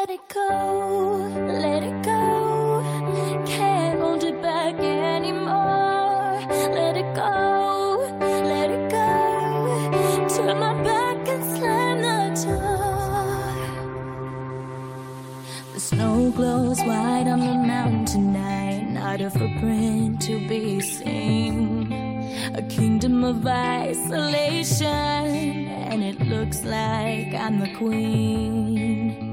Let it go, let it go. Can't hold it back anymore. Let it go, let it go. Turn my back and slam the door. The snow glows white on the mountain tonight. Not a footprint to be seen. A kingdom of isolation, and it looks like I'm the queen.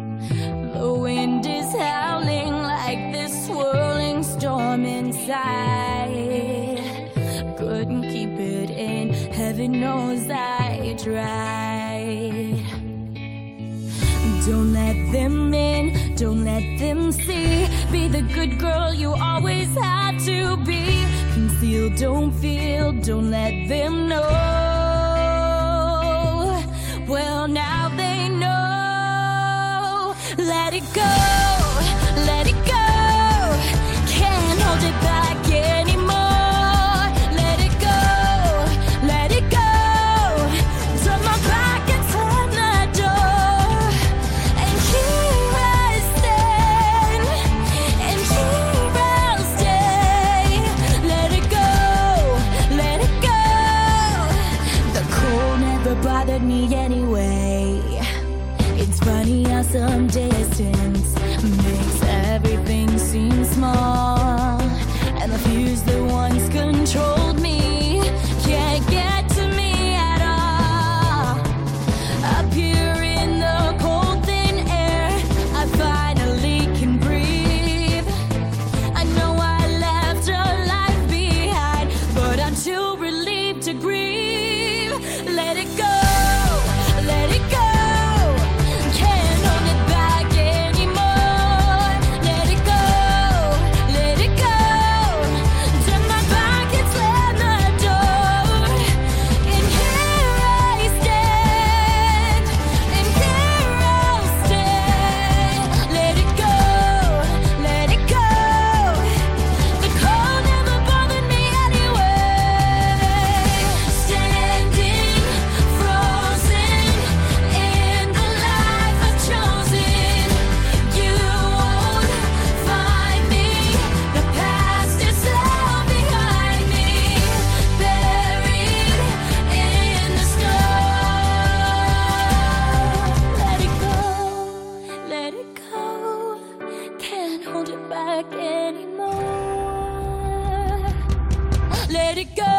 Inside. Couldn't keep it in, heaven knows I tried. Don't let them in, don't let them see. Be the good girl you always had to be. Conceal, don't feel, don't let them know. Well, now they know. Let it go, me anyway. It's funny how some distance makes everything seem small. back anymore. Let it go.